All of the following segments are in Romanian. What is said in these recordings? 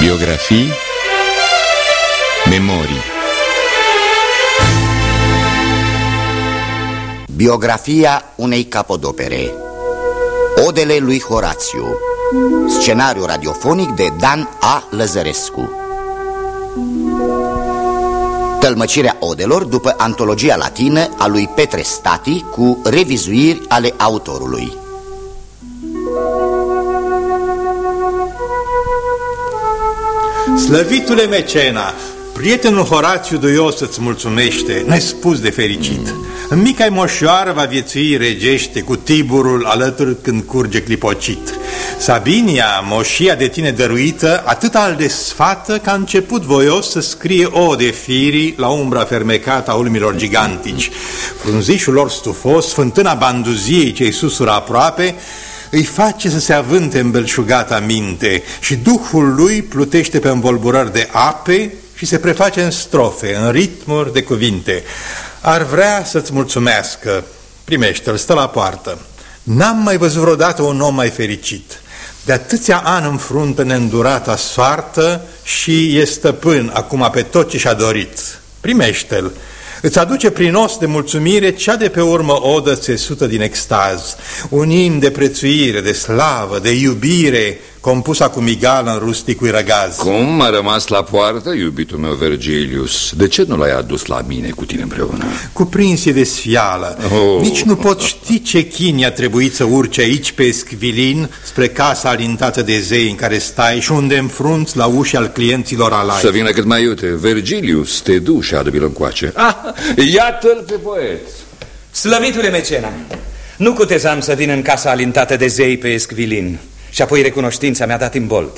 Biografii. Memorii. Biografia unei capodopere. Odele lui Horațiu. Scenariu radiofonic de Dan A. Lăzărescu. Tălmăcirea odelor după antologia latină a lui Petre Stati cu revizuiri ale autorului Slăvitule Mecena, prietenul Horațiu Duios îți mulțumește, nespus de fericit. În mica moșoară va viețui regește cu tiburul alături când curge clipocit. Sabinia, moșia de tine dăruită, atât al desfată că a început voios să scrie o de firii la umbra fermecată a ulmilor gigantici. Frunzișul lor stufos, fântâna banduziei ce-i susură aproape, îi face să se avânte în belșugata minte și Duhul lui plutește pe învolburări de ape și se preface în strofe, în ritmuri de cuvinte. Ar vrea să-ți mulțumească, primește-l, stă la poartă. N-am mai văzut vreodată un om mai fericit. De atâția ani în fruntă neîndurata soartă și e stăpân acum pe tot ce și-a dorit. Primește-l, Îți aduce prin os de mulțumire cea de pe urmă odă țesută din extaz, un in de prețuire, de slavă, de iubire, compus cu migală în rusticul răgaz. Cum a rămas la poartă, iubitul meu Vergilius? De ce nu l-ai adus la mine cu tine împreună? Cuprinsie de sfială. Oh. Nici nu pot ști ce chini a trebuit să urce aici pe Esquivilin, spre casa alintată de zei în care stai și unde înfrunți la ușa al clienților alai. Să vină cât mai iute. Vergilius, te du și adă încoace. Ah, iată-l pe poet. Slăvitule mecena, nu cutezam să vin în casa alintată de zei pe Esquivilin. Și apoi recunoștința mi-a dat bold.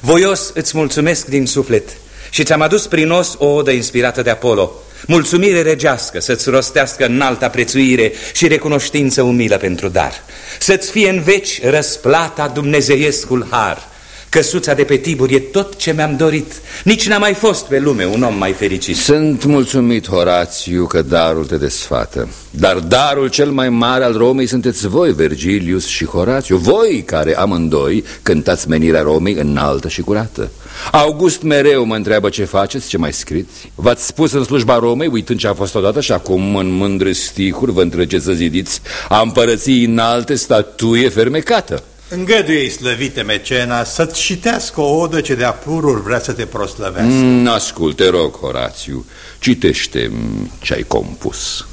Voios îți mulțumesc din suflet și ți-am adus prin os o odă inspirată de Apollo. Mulțumire regească să-ți rostească înalta prețuire și recunoștință umilă pentru dar. Să-ți fie în veci răsplata dumnezeiescul har. Căsuța de pe Tibur e tot ce mi-am dorit. Nici n-a mai fost pe lume un om mai fericit. Sunt mulțumit, Horațiu, că darul te desfată. Dar darul cel mai mare al Romei sunteți voi, Vergilius și Horațiu. Voi care amândoi cântați menirea Romei înaltă și curată. August mereu mă întreabă ce faceți, ce mai scriți. V-ați spus în slujba Romei, uitând ce a fost odată și acum în mândre stihuri vă întreceți să zidiți a împărății înalte statuie fermecată. Îngăduie-i, slăvite mecena, să-ți citească o odă ce de apururi vrea să te proslăvească. Mm, ascult, te rog, Horațiu, citește ce ai compus.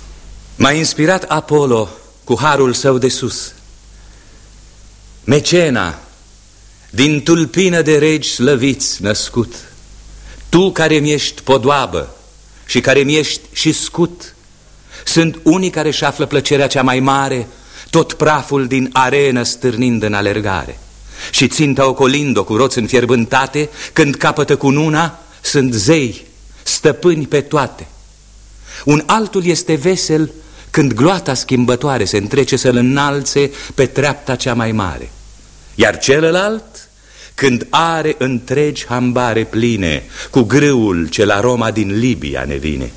M-a inspirat Apollo cu harul său de sus. Mecena, din tulpină de regi slăviți născut, tu care mi-ești podoabă și care mi-ești și scut, sunt unii care și află plăcerea cea mai mare tot praful din arenă stârnind în alergare. Și ținta ocolind-o cu roți înfierbântate, când capătă cu nuna, sunt zei, stăpâni pe toate. Un altul este vesel când gloata schimbătoare se întrece să-l înalțe pe treapta cea mai mare. Iar celălalt, când are întregi hambare pline, cu grâul ce la Roma din Libia ne vine.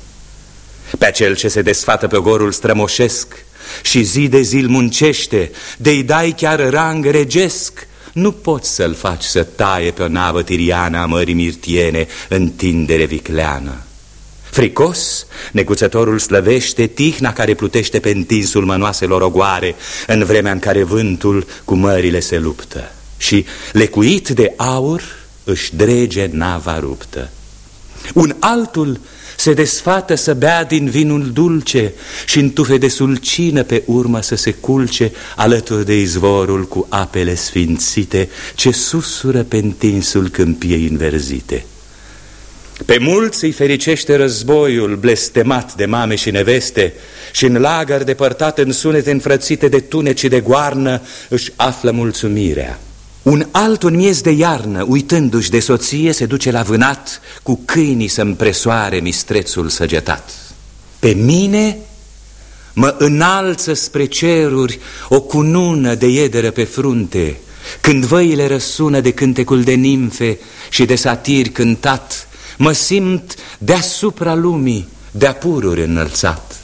Pe acel ce se desfată pe gorul strămoșesc, și zi de zi muncește, de-i dai chiar rang regesc, nu poți să-l faci să taie pe o navă tiriană a mării mirtiene în tindere vicleană. Fricos, neguțătorul slăvește tihna care plutește pe întinsul mănoaselor ogoare în vremea în care vântul cu mările se luptă și, lecuit de aur, își drege nava ruptă. Un altul se desfată să bea din vinul dulce și în tufe de sulcină pe urmă să se culce alături de izvorul cu apele sfințite ce susură pe întinsul câmpiei înverzite. Pe mulți îi fericește războiul blestemat de mame și neveste și în lagăr depărtat în sunete înfrățite de tuneci de goarnă își află mulțumirea. Un alt un miez de iarnă, uitându-și de soție, se duce la vânat cu câinii să împresoare mistrețul săgetat. Pe mine mă înalță spre ceruri o cunună de iederă pe frunte, când văile răsună de cântecul de nimfe și de satir cântat, mă simt deasupra lumii, de-a pururi înălțat.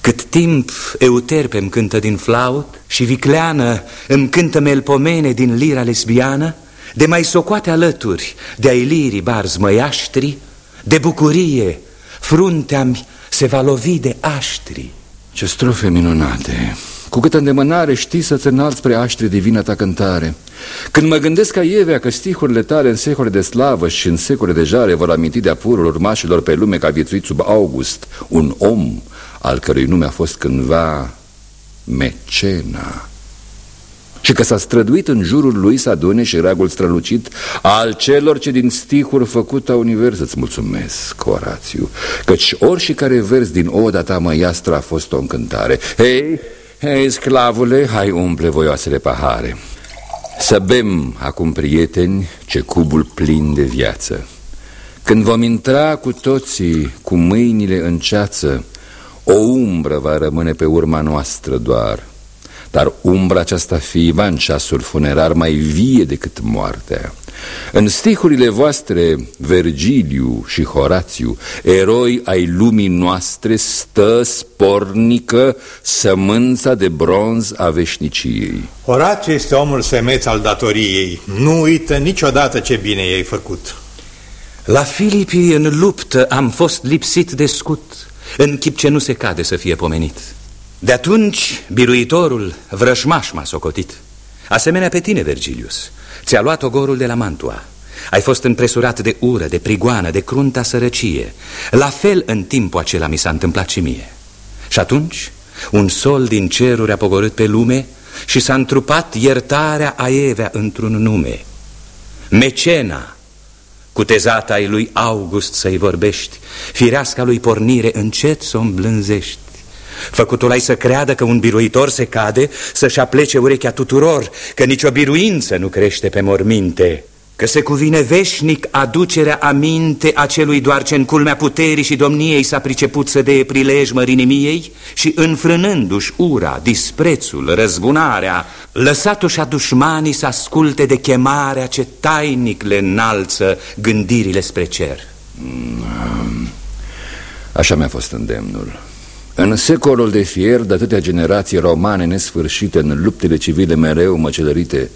Cât timp Euterpe îmi cântă din flaut și Vicleană îmi cântă melpomene din lira lesbiană, de mai socoate alături de ai lirii barzi măiaștri, de bucurie fruntea-mi se va lovi de aștri. Ce strofe minunate! Cu câtă îndemânare știi să-ți înalți spre aștri divina ta cântare. Când mă gândesc ca Ievea că stihurile tale în secole de slavă și în secole de jare vor aminti de apurul urmașilor pe lume ca viețuit sub August, un om al cărui nume a fost cândva Mecena și că s-a străduit în jurul lui să adune și reagul strălucit al celor ce din stihuri făcut a univers îți mulțumesc, Orațiu, căci și care vers din oda ta măiastră a fost o încântare. Hei, hei, sclavule, hai umple voioasele pahare. Să bem acum, prieteni, ce cubul plin de viață. Când vom intra cu toții cu mâinile în ceață, o umbră va rămâne pe urma noastră doar – dar umbra aceasta fiva în ceasul funerar mai vie decât moartea. În stihurile voastre, Vergiliu și Horațiu Eroi ai lumii noastre stă spornică Sămânța de bronz a veșniciei. Horațiu este omul semeț al datoriei. Nu uită niciodată ce bine i-ai făcut. La Filipii în luptă am fost lipsit de scut În chip ce nu se cade să fie pomenit. De atunci, biruitorul vrășmaș m-a socotit. Asemenea pe tine, Vergilius. Ți-a luat ogorul de la Mantua. Ai fost împresurat de ură, de prigoană, de crunta sărăcie. La fel în timpul acela mi s-a întâmplat și mie. Și atunci, un sol din ceruri a pogorât pe lume Și s-a întrupat iertarea aievea într-un nume. Mecena cu tezata ai lui August să-i vorbești. Fireasca lui pornire încet să o îmblânzești. Făcutul ai să creadă că un biruitor se cade Să-și aplece urechea tuturor Că nicio biruință nu crește pe morminte Că se cuvine veșnic aducerea aminte A celui doar ce în culmea puterii și domniei S-a priceput să dee prilej mărinimiei Și înfrânându-și ura, disprețul, răzbunarea Lăsatu-și a dușmanii să asculte de chemarea Ce tainic le înalță gândirile spre cer. Mm, Așa mi-a fost îndemnul. În secolul de fier de atâtea generații romane nesfârșite în luptele civile mereu măcelărite,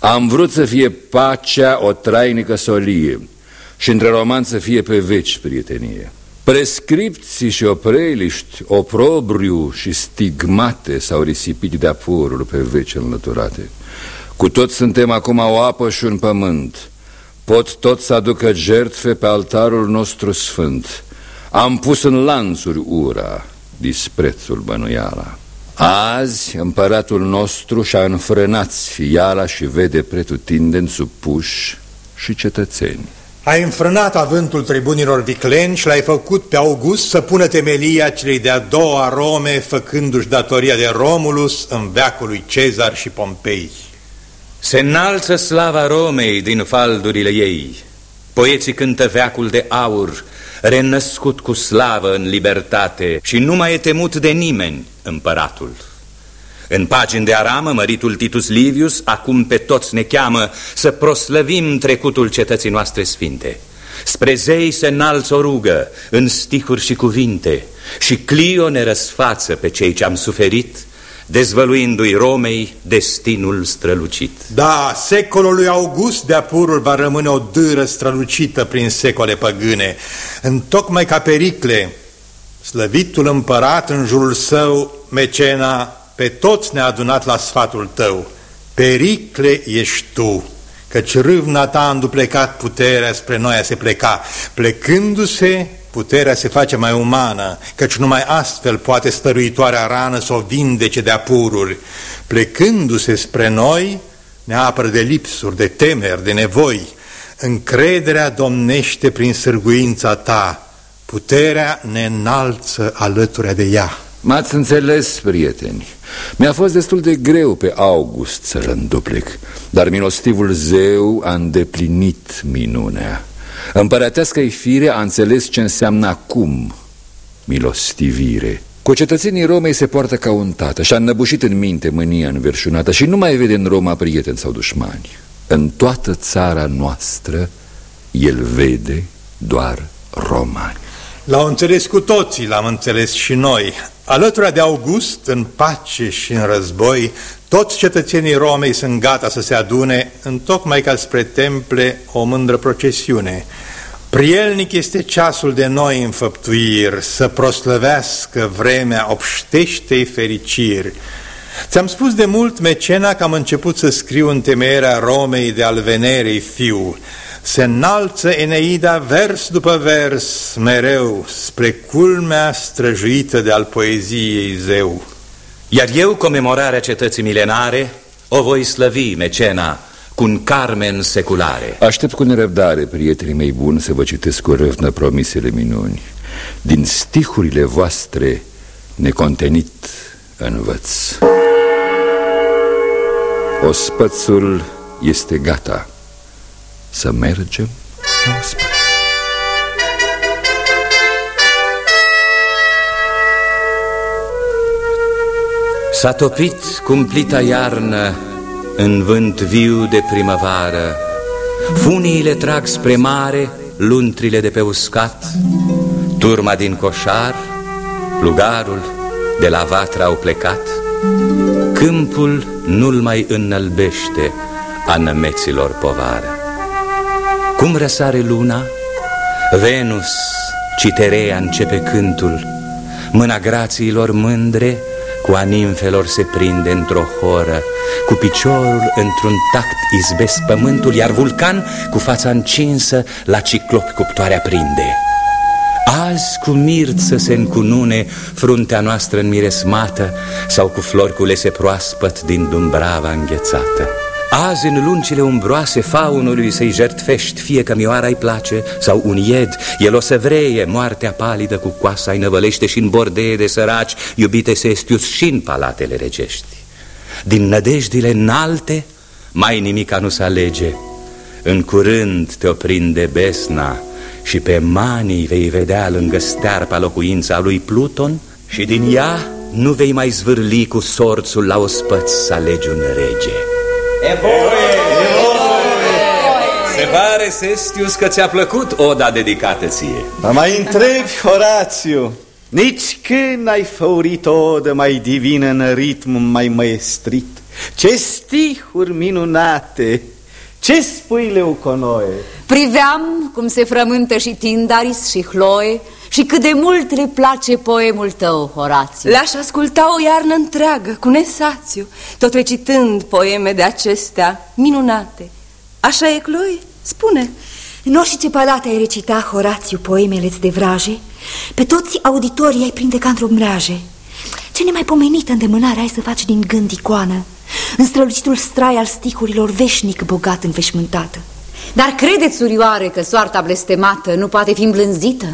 am vrut să fie pacea o trainică solie și între roman să fie pe veci prietenie. Prescripții și opreliști, oprobriu și stigmate s-au risipit de apurul pe veci înlăturate. Cu tot suntem acum o apă și un pământ. Pot tot să aducă jertfe pe altarul nostru sfânt. Am pus în lanțuri ura, disprețul bănuiala. Azi împăratul nostru și-a înfrânat fiala și vede pretutindeni supuși și cetățeni. Ai înfrânat avântul tribunilor vicleni și l-ai făcut pe August să pună temelia celei de-a doua Rome, făcându-și datoria de Romulus în veacul lui Cezar și Pompei. Se înalță slava Romei din faldurile ei. Poeții cântă veacul de aur, renăscut cu slavă în libertate și nu mai e temut de nimeni împăratul. În pagini de aramă, măritul Titus Livius acum pe toți ne cheamă să proslăvim trecutul cetății noastre sfinte. Spre zei se înalță o rugă în stihuri și cuvinte și Clio ne răsfață pe cei ce am suferit dezvăluindu-i Romei destinul strălucit. Da, secolul lui August de Apurul va rămâne o dâră strălucită prin secole păgâne. În tocmai ca Pericle, slăvitul împărat în jurul său, Mecena, pe toți ne-a adunat la sfatul tău. Pericle ești tu, căci râvna ta a înduplecat puterea spre noi a se pleca, plecându-se Puterea se face mai umană, căci numai astfel poate stăruitoarea rană să o vindece de apururi. Plecându-se spre noi, ne apără de lipsuri, de temeri, de nevoi. Încrederea domnește prin sârguința ta, puterea ne înalță alături de ea. M-ați înțeles, prieteni. Mi-a fost destul de greu pe August să-l înduplec, dar milostivul zeu a îndeplinit minunea. Împărătească-i fire a înțeles ce înseamnă acum milostivire. Cu cetățenii Romei se poartă ca un tată și-a înnăbușit în minte mânia înverșunată și nu mai vede în Roma prieteni sau dușmani. În toată țara noastră el vede doar romani. L-au înțeles cu toții, l-am înțeles și noi. Alături de August, în pace și în război, toți cetățenii Romei sunt gata să se adune, în tocmai ca spre temple o mândră procesiune. Prielnic este ceasul de noi înfăptuiri, să proslăvească vremea obștește fericiri. Ți-am spus de mult, Mecena, că am început să scriu în temeierea Romei de al Venerei fiu. Se înalță Eneida vers după vers, mereu, spre culmea străjuită de al poeziei zeu. Iar eu, comemorarea cetății milenare, o voi slăvi, Mecena, cu un carmen seculare. Aștept cu nerăbdare, prietenii mei buni, să vă citesc cu râvnă promisele minuni. Din stihurile voastre necontenit învăț. Ospățul este gata. Să mergem la ospăț. S-a topit cumplita iarnă în vânt viu de primăvară. Funiile trag spre mare luntrile de pe uscat, turma din coșar, plugarul de la vatră au plecat. Câmpul nu-l mai înălbește a nămeților povară. Cum răsare luna, Venus, Citerea începe cântul, mâna grațiilor mândre cu a nimfelor se prinde într-o horă, cu piciorul într-un tact izbesc pământul, iar vulcan cu fața încinsă la ciclop cuptoarea prinde. Azi cu mirță se încunune fruntea noastră înmiresmată Sau cu flori culese proaspăt din dumbrava înghețată Azi în luncile umbroase faunului să-i jertfești Fie că mioara îi place sau un ied El o să vreie moartea palidă cu coasa îi năvălește și în bordee de săraci Iubite se estius și în palatele regești. Din nădejdile înalte mai nimica nu se alege. În curând te oprinde besna și pe manii vei vedea lângă stearpa locuința lui Pluton Și din ea nu vei mai zvârli cu sorțul la ospăț să alegi un rege Evoie! Se pare, Sestius, că ți-a plăcut oda dedicată ție Mă mai întrebi, Horațiu Nici când ai făurit o odă mai divină în ritm mai maestrit Ce stihuri minunate Ce spui, Leuconoe? Priveam cum se frământă și Tindaris și Hloe Și cât de mult le place poemul tău, Horațiu? L-aș asculta o iarnă întreagă, cu nesațiu Tot recitând poeme de acestea minunate. Așa e, Chloe? Spune. În orice palate ai recita, Horațiu, poemele de vraje Pe toți auditorii ai prinde ca într-o mraje Ce nemaipomenită îndemânare ai să faci din gând icoană În strălucitul strai al stihurilor veșnic bogat înveșmântată. Dar credeți, surioare, că soarta blestemată nu poate fi îmblânzită?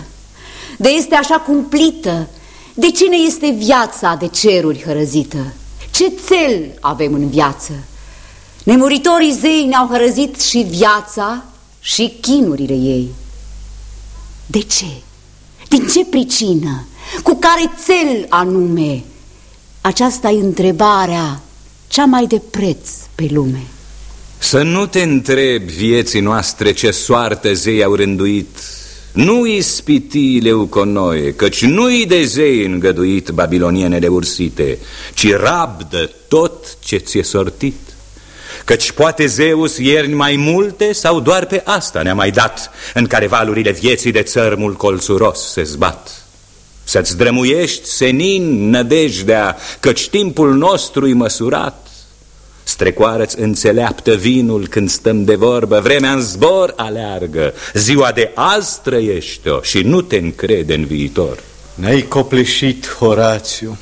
De este așa cumplită De cine este viața de ceruri hărăzită? Ce cel avem în viață? Nemuritorii zei ne-au hărăzit și viața și chinurile ei De ce? Din ce pricină? Cu care cel anume? Aceasta e întrebarea cea mai de preț pe lume Să nu te întrebi vieții noastre ce soartă zei au rânduit Nu ispiti leuconoie, căci nu-i de zei îngăduit babilonienele ursite Ci rabdă tot ce ți-e sortit. Căci poate Zeus ierni mai multe sau doar pe asta ne-a mai dat În care valurile vieții de țărmul colțuros se zbat. Să-ți drămuiești senin nădejdea Căci timpul nostru-i măsurat Strecoară-ți înțeleaptă vinul când stăm de vorbă. Vremea în zbor aleargă. Ziua de azi trăiește-o și nu te încrede în viitor. Ne-ai copleșit, Horațiu.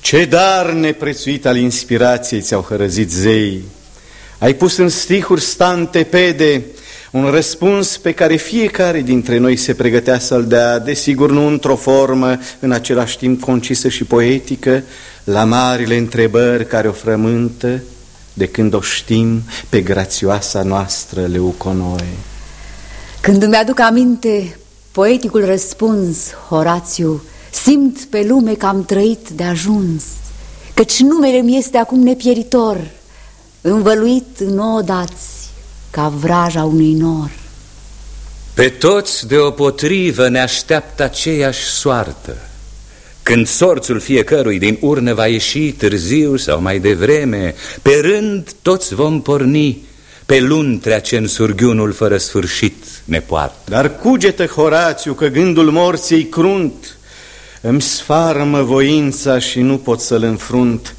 Ce dar neprețuit al inspirației ți-au hărăzit zei ai pus în stihuri stantepede un răspuns pe care fiecare dintre noi se pregătea să-l dea, desigur nu într-o formă, în același timp concisă și poetică, la marile întrebări care o frământă, de când o știm pe grațioasa noastră Leuconoe. Când îmi aduc aminte poeticul răspuns, Horațiu, simt pe lume că am trăit de ajuns, căci numele mi este acum nepieritor, învăluit în odați ca vraja unui nor. Pe toți deopotrivă ne așteaptă aceeași soartă. Când sorțul fiecărui din urnă va ieși târziu sau mai devreme, pe rând toți vom porni pe luntrea ce în surghiunul fără sfârșit ne poartă. Dar cugetă, Horațiu, că gândul morții crunt îmi sfarmă voința și nu pot să-l înfrunt.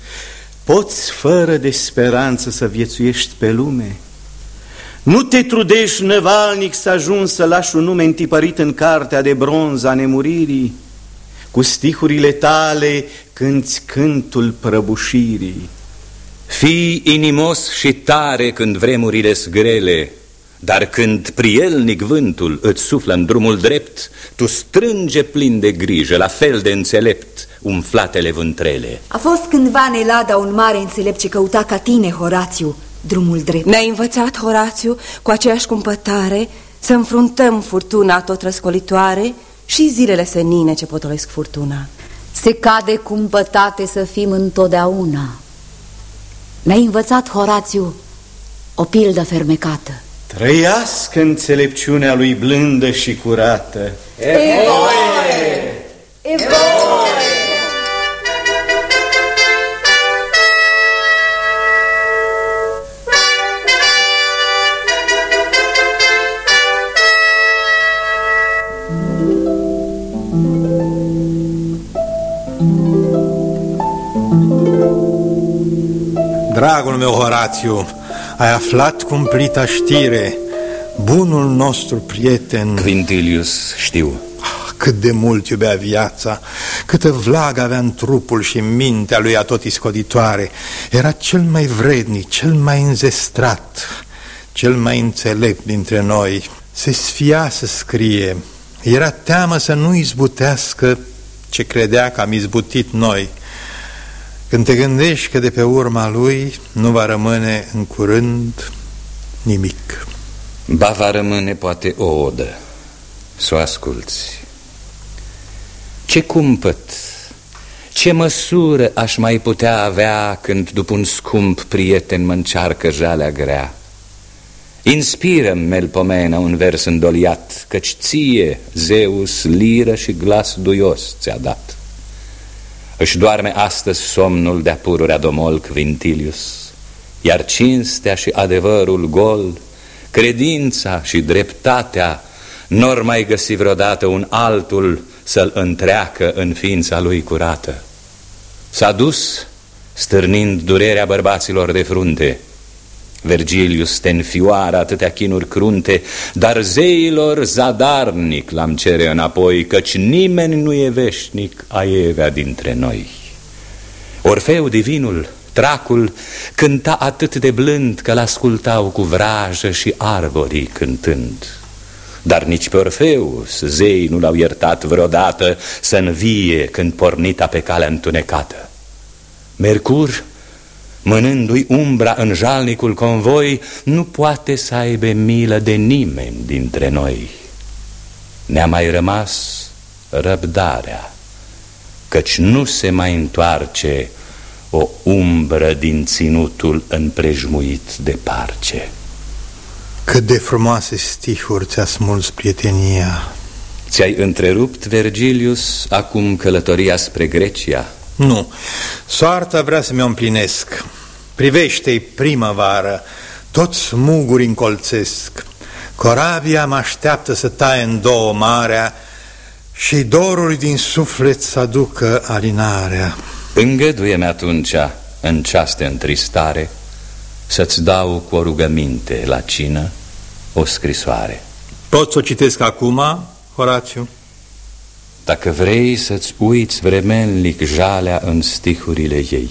Poți fără de speranță să viețuiești pe lume? Nu te trudești năvalnic să ajungi să lași un nume întipărit în cartea de bronz a nemuririi? Cu stihurile tale cânți cântul prăbușirii. Fii inimos și tare când vremurile grele, dar când prielnic vântul îți suflă în drumul drept, tu strânge plin de grijă, la fel de înțelept, umflatele vântrele. A fost cândva în Elada un mare înțelept ce căuta ca tine, Horațiu, drumul drept. Ne-a învățat, Horațiu, cu aceeași cumpătare, să înfruntăm furtuna tot răscolitoare și zilele senine ce potolesc furtuna. Se cade cumpătate să fim întotdeauna. Ne-a învățat, Horațiu, o pildă fermecată. Trăiască înțelepciunea lui blândă și curată. Evoie! Evoie! Dragul meu Horațiu, ai aflat cumplita știre, bunul nostru prieten... Quintilius, știu. Ah, cât de mult iubea viața, câtă vlagă avea în trupul și în mintea lui atot iscoditoare. Era cel mai vrednic, cel mai înzestrat, cel mai înțelept dintre noi. Se sfia să scrie, era teamă să nu izbutească ce credea că am izbutit noi. Când te gândești că de pe urma lui nu va rămâne în curând nimic. Ba va rămâne poate o odă, să o asculți. Ce cumpăt, ce măsură aș mai putea avea când după un scump prieten mă încearcă jalea grea? Inspiră-mi, Melpomena, un vers îndoliat, căci ție, Zeus, liră și glas duios ți-a dat. Își doarme astăzi somnul de-a pururea domol Quintilius, iar cinstea și adevărul gol, credința și dreptatea, n-or mai găsi vreodată un altul să-l întreacă în ființa lui curată. S-a dus, stârnind durerea bărbaților de frunte, Vergilius te înfioară atâtea chinuri crunte, dar zeilor zadarnic l-am cere înapoi, căci nimeni nu e veșnic aievea dintre noi. Orfeu divinul, tracul, cânta atât de blând că l-ascultau cu vrajă și arborii cântând. Dar nici pe Orfeus zei nu l-au iertat vreodată să învie când pornita pe calea întunecată. Mercur mânându-i umbra în jalnicul convoi, nu poate să aibă milă de nimeni dintre noi. Ne-a mai rămas răbdarea, căci nu se mai întoarce o umbră din ținutul împrejmuit de parce. Cât de frumoase stihuri ți-a smuls prietenia! Ți-ai întrerupt, Vergilius, acum călătoria spre Grecia? Nu, soarta vrea să mi-o împlinesc. Privește-i primăvară, toți muguri încolțesc. Corabia mă așteaptă să taie în două marea și doruri din suflet să aducă alinarea. Îngăduie-mi atunci, în ceas de întristare, să-ți dau cu o rugăminte la cină o scrisoare. Pot să o citesc acum, Horațiu? Dacă vrei să-ți uiți vremelnic jalea în stihurile ei.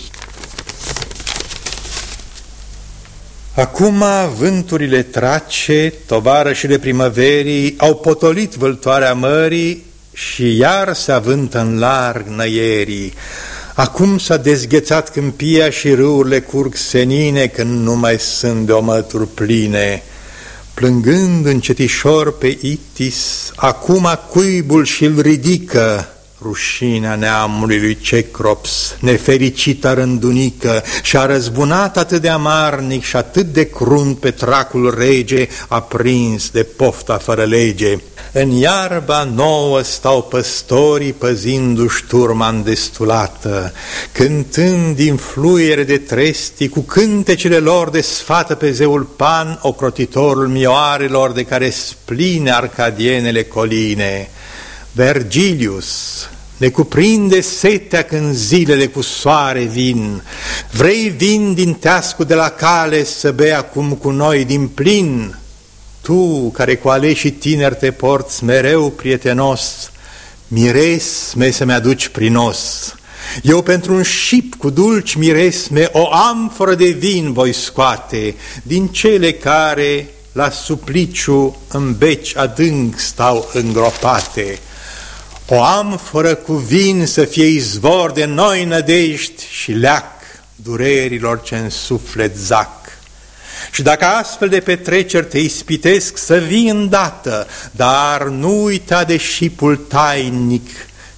Acum vânturile trace, tovarășile primăverii, au potolit vâltoarea mării și iar se avântă în larg năierii. Acum s-a dezghețat câmpia și râurile curg senine când nu mai sunt de omături pline. Plângând încetișor pe Itis, acum cuibul și-l ridică, rușinea neamului lui Cecrops, nefericită rândunică, și-a răzbunat atât de amarnic și atât de crunt pe tracul rege, aprins de pofta fără lege. În iarba nouă stau păstorii păzindu-și turma îndestulată, cântând din fluiere de tresti cu cântecele lor de sfată pe zeul Pan, ocrotitorul mioarelor de care spline arcadienele coline. Vergilius, ne cuprinde setea când zilele cu soare vin. Vrei vin din teascu de la cale să bei acum cu noi din plin? Tu, care cu aleșii tineri te porți mereu prietenos, miresme să-mi aduci prinos. Eu pentru un șip cu dulci miresme o amforă de vin voi scoate, din cele care la supliciu în beci adânc stau îngropate. O amforă cu vin să fie izvor de noi nădești și leac durerilor ce în suflet zac. Și dacă astfel de petreceri te ispitesc să vii îndată, dar nu uita de șipul tainic,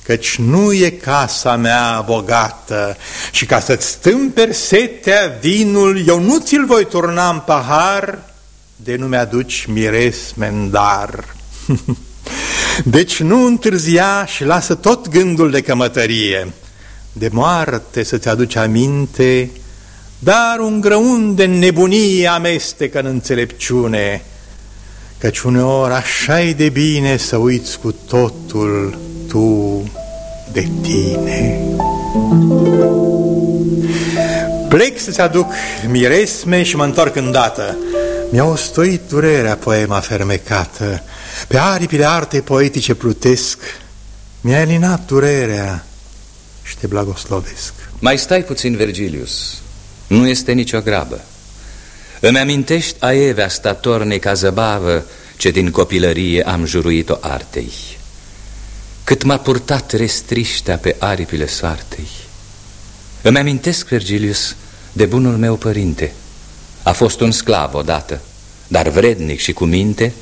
căci nu e casa mea bogată și ca să-ți stâmperi setea vinul, eu nu ți-l voi turna în pahar, de nu mi-aduci miresme în dar. Deci nu întârzia și lasă tot gândul de cămătărie. De moarte să-ți aduci aminte, dar un grăun de nebunie amestecă în înțelepciune, căci uneori așa e de bine să uiți cu totul tu de tine. Plec să-ți aduc miresme și mă întorc îndată. Mi-a ostoit durerea poema fermecată, pe aripile artei poetice plutesc, mi-a elinat durerea și te blagoslovesc. Mai stai puțin, Vergilius, nu este nicio grabă. Îmi amintești Aevea statornei ca zăbavă ce din copilărie am juruit-o artei. Cât m-a purtat restriștea pe aripile soartei. Îmi amintesc, Vergilius, de bunul meu părinte. A fost un sclav odată, dar vrednic și cu minte,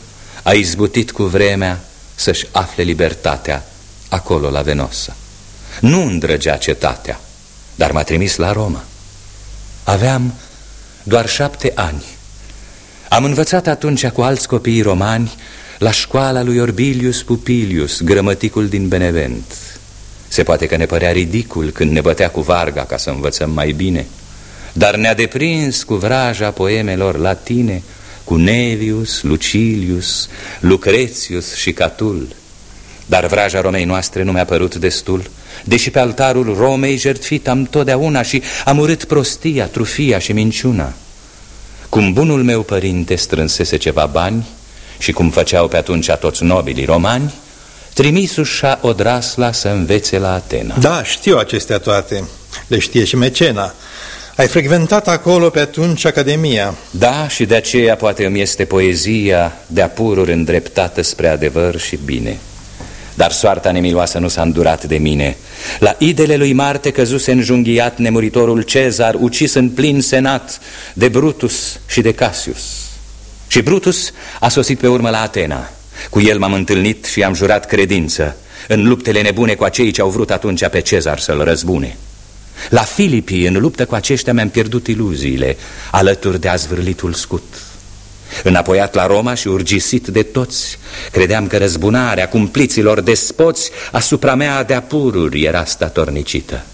a izbutit cu vremea să-și afle libertatea acolo la Venosa. Nu îndrăgea cetatea, dar m-a trimis la Roma. Aveam doar șapte ani. Am învățat atunci cu alți copii romani la școala lui Orbilius Pupilius, grămăticul din Benevent. Se poate că ne părea ridicul când ne bătea cu varga ca să învățăm mai bine, dar ne-a deprins cu vraja poemelor latine, cu Nevius, Lucilius, Lucretius și Catul. Dar vraja Romei noastre nu mi-a părut destul, deși pe altarul Romei jertfit am totdeauna și am urât prostia, trufia și minciuna. Cum bunul meu părinte strânsese ceva bani și cum făceau pe atunci toți nobilii romani, trimisu-și Odrasla să învețe la Atena. Da, știu acestea toate. Le știe și Mecena. Ai frecventat acolo pe atunci Academia. Da, și de aceea poate îmi este poezia de-a pururi îndreptată spre adevăr și bine. Dar soarta nemiloasă nu s-a îndurat de mine. La idele lui Marte căzuse înjunghiat nemuritorul Cezar, ucis în plin senat de Brutus și de Cassius. Și Brutus a sosit pe urmă la Atena. Cu el m-am întâlnit și am jurat credință în luptele nebune cu acei ce au vrut atunci pe Cezar să-l răzbune. La Filipii, în luptă cu aceștia, mi-am pierdut iluziile, alături de azvârlitul scut. Înapoiat la Roma și urgisit de toți, credeam că răzbunarea cumpliților despoți asupra mea de apururi era statornicită.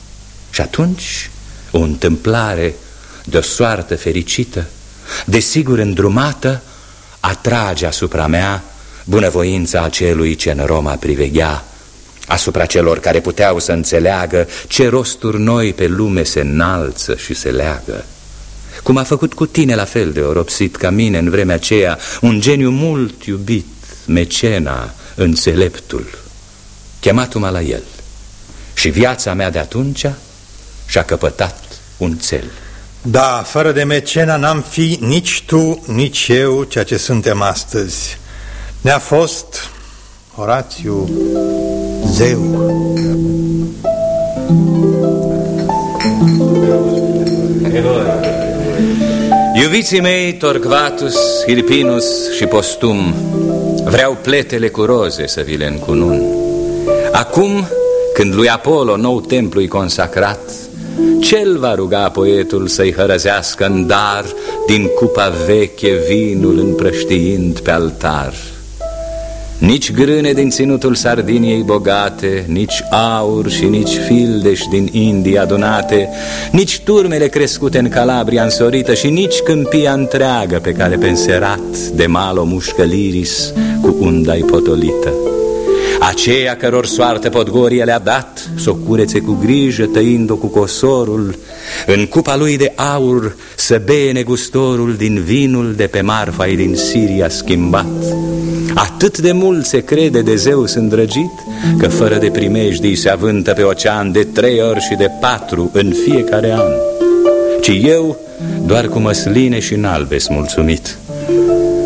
Și atunci, o întâmplare de o soartă fericită, desigur îndrumată, atrage asupra mea bunăvoința acelui ce în Roma priveghea asupra celor care puteau să înțeleagă ce rosturi noi pe lume se înalță și se leagă. Cum a făcut cu tine la fel de oropsit ca mine în vremea aceea, un geniu mult iubit, mecena, înțeleptul. Chemat-mă la el și viața mea de atunci și-a căpătat un cel. Da, fără de mecena n-am fi nici tu, nici eu ceea ce suntem astăzi. Ne-a fost, Horațiu, zeu. Iubiții mei, Torquatus, Hirpinus și Postum, vreau pletele cu roze să vi le încunun. Acum, Când lui Apollo nou templu-i consacrat, cel va ruga poetul să-i hărăzească în dar Din cupa veche vinul împrăștiind pe altar nici grâne din ținutul Sardiniei bogate, Nici aur și nici fildeș din India adunate, Nici turmele crescute în Calabria însorită Și nici câmpia întreagă pe care penserat De mal o mușcă liris cu unda potolită. Aceea căror soartă podgorie le-a dat S-o curețe cu grijă, tăind-o cu cosorul În cupa lui de aur să bee negustorul Din vinul de pe marfa din Siria schimbat Atât de mult se crede de Zeus îndrăgit Că fără de primejdii se avântă pe ocean De trei ori și de patru în fiecare an. Ci eu doar cu măsline și în albe mulțumit.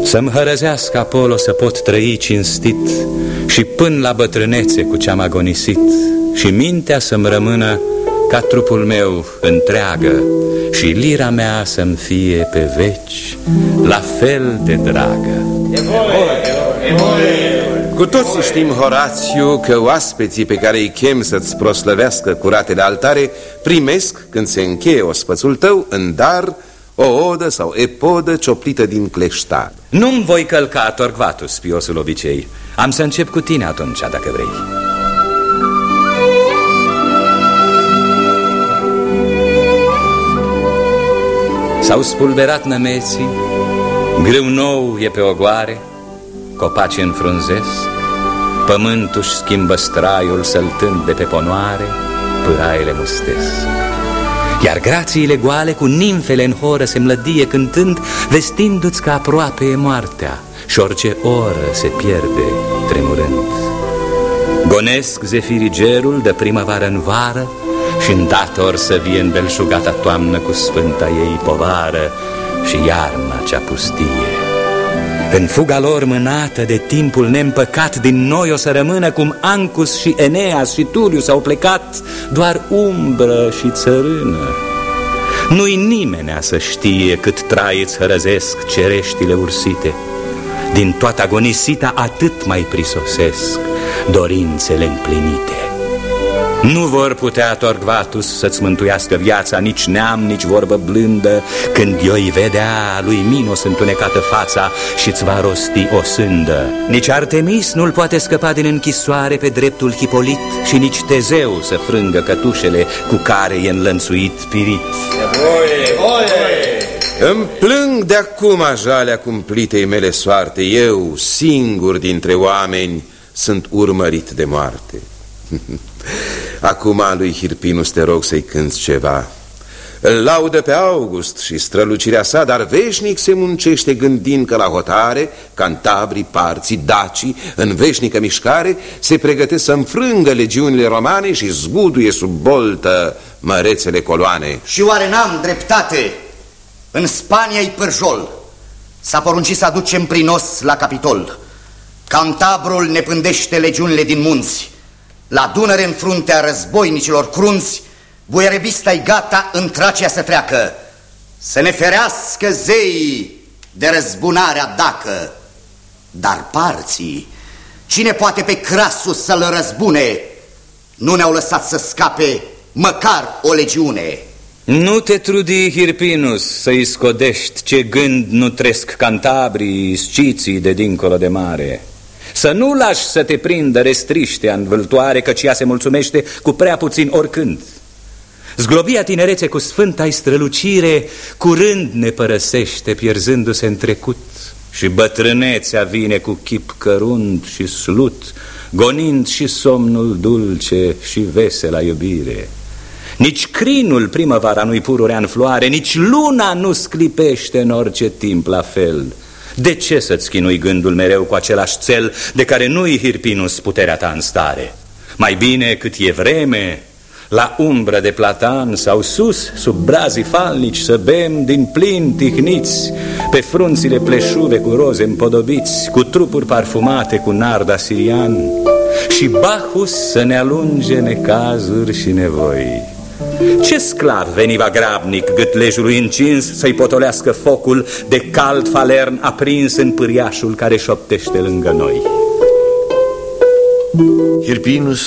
Să-mi hărăzească Apollo să pot trăi cinstit Și până la bătrânețe cu ce-am agonisit Și mintea să-mi rămână ca trupul meu întreagă Și lira mea să-mi fie pe veci la fel de dragă cu toții știm, Horațiu, că oaspeții pe care îi chem să-ți proslăvească curatele altare primesc, când se încheie ospățul tău, în dar o odă sau epodă cioplită din cleștar. Nu-mi voi călca, Torquatus, piosul obicei. Am să încep cu tine atunci, dacă vrei. S-au spulberat nămeții, greu nou e pe ogoare, copaci înfrunzesc, pământul-și schimbă straiul săltând de pe ponoare, pâraile mustesc. Iar grațiile goale cu nimfele în horă se mlădie cântând, vestindu-ți că aproape e moartea și orice oră se pierde tremurând. Gonesc zefirigerul de primăvară în vară și îndată or să vie în belșugata toamnă cu sfânta ei povară și iarna cea pustie. În fuga lor mânată de timpul neîmpăcat Din noi o să rămână cum Ancus și Eneas și Tulius au plecat Doar umbră și țărână. Nu-i nimenea să știe cât trai îți hărăzesc cereștile ursite. Din toată agonisita atât mai prisosesc dorințele împlinite nu vor putea Torgvatus să-ți mântuiască viața Nici neam, nici vorbă blândă. Când i vedea lui Minos întunecată fața Și-ți va rosti o sândă. Nici Artemis nu-l poate scăpa din închisoare Pe dreptul Hipolit Și nici Tezeu să frângă cătușele Cu care e înlănțuit pirit. Oie, oie! Îmi plâng de acum jalea cumplitei mele soarte. Eu, singur dintre oameni, sunt urmărit de moarte Acum lui Hirpinus te rog să-i cânți ceva. Îl laudă pe August și strălucirea sa Dar veșnic se muncește gândind că la hotare Cantabrii, parții, dacii, în veșnică mișcare Se pregătesc să înfrângă legiunile romane Și zguduie sub boltă mărețele coloane. Și oare n-am dreptate? În Spania-i pârjol. S-a poruncit să aducem prinos la Capitol. Cantabrul ne pândește legiunile din munți la Dunăre în fruntea războinicilor crunți, Buierebista-i gata în Tracia să treacă, Să ne ferească zeii de răzbunarea dacă. Dar parții, cine poate pe Crasus să-l răzbune, Nu ne-au lăsat să scape măcar o legiune. Nu te trudi, Hirpinus, să-i scodești ce gând nu tresc cantabrii, sciții de dincolo de mare. Să nu lași să te prindă restriștea învâltoare, căci ea se mulțumește cu prea puțin oricând. Zglobia tinerețe cu sfânta strălucire, curând ne părăsește, pierzându-se în trecut. Și bătrânețea vine cu chip cărunt și slut, gonind și somnul dulce și vesela iubire. Nici crinul primăvara nu-i pururea în floare, nici luna nu sclipește în orice timp la fel. De ce să-ți chinui gândul mereu cu același cel de care nu-i Hirpinus puterea ta în stare? Mai bine cât e vreme, la umbră de platan sau sus, sub brazii falnici, să bem din plin tihniți, pe frunțile pleșuve cu roze împodobiți, cu trupuri parfumate cu nard asirian, și Bacchus să ne alunge necazuri și nevoi. Ce sclav veniva grabnic gâtlejului încins Să-i potolească focul de cald falern aprins în pâriașul care șoptește lângă noi? Hirpinus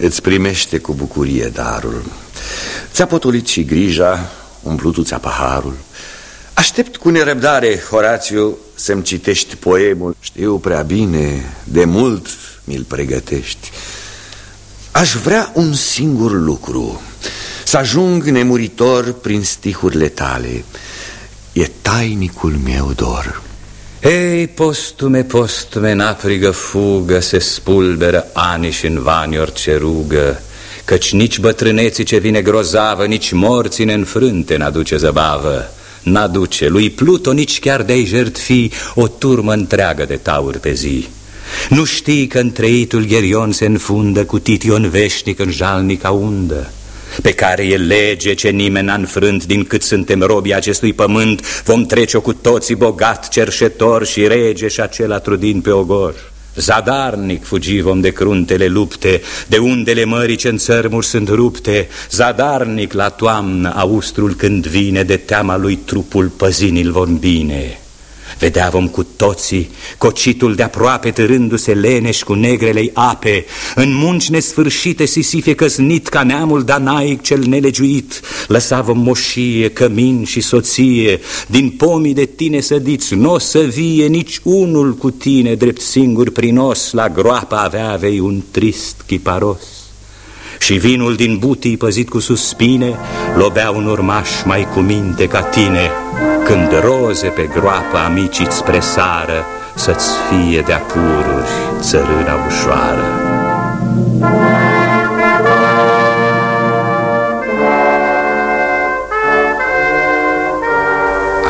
îți primește cu bucurie darul. Ți-a potolit și grija, umplutu-ți paharul. Aștept cu nerăbdare, Horațiu, să-mi citești poemul. Știu prea bine, de mult mi-l pregătești. Aș vrea un singur lucru Să ajung nemuritor prin stihurile tale. E tainicul meu dor. Ei, postume, postume, n-aprigă fugă Se spulberă ani și în vani orice rugă Căci nici bătrâneții ce vine grozavă Nici morții neînfrânte n-aduce zăbavă. N-aduce lui Pluto nici chiar de-ai jertfi O turmă întreagă de tauri pe zi. Nu știi că întreitul gherion se înfundă Cu tition veșnic în jalnica undă pe care e lege ce nimeni n-a înfrânt din cât suntem robii acestui pământ, vom trece-o cu toții bogat, cerșetor și rege și acela trudind pe ogor. Zadarnic fugi vom de cruntele lupte, de undele mării ce în țărmuri sunt rupte, Zadarnic la toamnă austrul când vine, de teama lui trupul păzinil vom bine. Vedea vom cu toții cocitul de aproape târându-se leneș cu negrelei ape, în munci nesfârșite sisife căznit ca neamul danaic cel nelegiuit. Lăsa vom moșie, cămin și soție, din pomii de tine sădiți, n-o să vie nici unul cu tine, drept singur prinos, la groapa avea avei un trist chiparos. Și vinul din butii păzit cu suspine Lobea un urmaș mai cu minte ca tine Când roze pe groapă amicii spre sară Să-ți fie de-a pururi țărâna ușoară.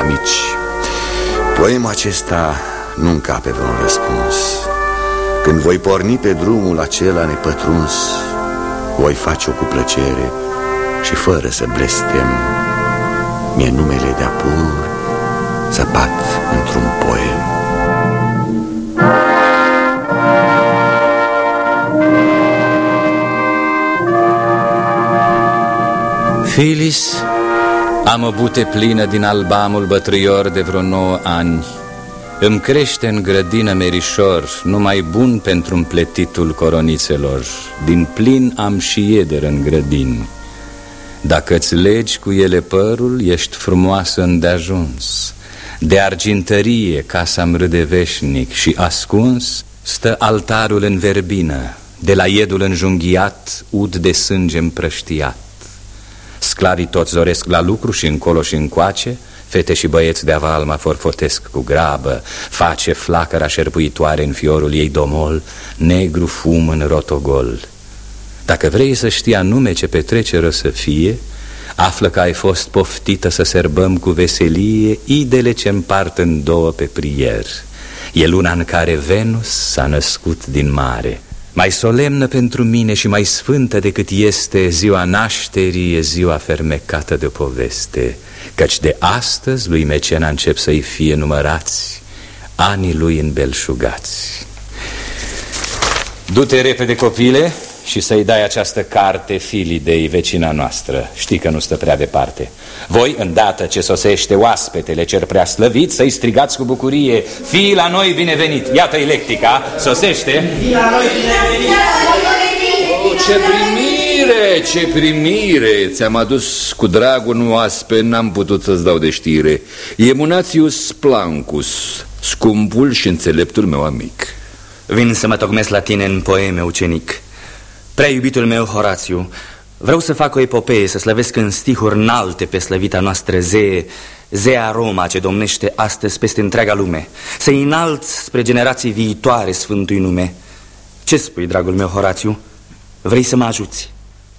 Amici, poema acesta nu încape vreun răspuns. Când voi porni pe drumul acela nepătruns voi face-o cu plăcere și fără să blestem. Mie numele de apur să bat într-un poem. Filis, am o bute plină din albamul bătrâior de vreo nouă ani îmi crește în grădină merișor, numai bun pentru împletitul coronițelor. Din plin am și ieder în grădin. Dacă-ți legi cu ele părul, ești frumoasă îndeajuns. De argintărie casa-mi râde veșnic și ascuns stă altarul în verbină, de la iedul înjunghiat, ud de sânge împrăștiat. Sclavii toți zoresc la lucru și încolo și încoace, Fete și băieți de aval mă forfotesc cu grabă. Face flacăra șerpuitoare în fiorul ei domol Negru fum în rotogol. Dacă vrei să știi anume ce petrecere să fie Află că ai fost poftită să serbăm cu veselie Idele ce împart în două pe prier. E luna în care Venus s-a născut din mare mai solemnă pentru mine și mai sfântă decât este ziua nașterii, e ziua fermecată de poveste. Căci de astăzi lui Mecena încep să-i fie numărați Anii lui înbelșugați Du-te repede copile și să-i dai această carte Filidei, vecina noastră Știi că nu stă prea departe Voi, îndată ce sosește oaspetele cer prea slăvit Să-i strigați cu bucurie Fii la noi binevenit Iată electrica, sosește Fii la noi binevenit oh, Ce primit! primire, ce primire! Ți-am adus cu drag un oaspe, n-am putut să-ți dau de știre. E Munatius Plancus, scumpul și înțeleptul meu amic. Vin să mă tocmesc la tine în poeme, ucenic. Prea iubitul meu, Horațiu, vreau să fac o epopee, să slăvesc în stihuri înalte pe slăvita noastră zee, zea Roma ce domnește astăzi peste întreaga lume, să înalt spre generații viitoare sfântui nume. Ce spui, dragul meu, Horațiu? Vrei să mă ajuți?